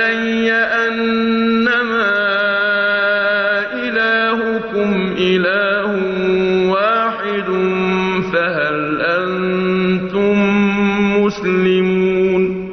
إلي أنما إلهكم إله واحد فهل أنتم مسلمون؟